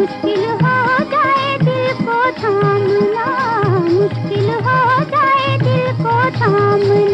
मुश्किल हो जाए दिल को थामना मुश्किल हो जाए दिल को थामना।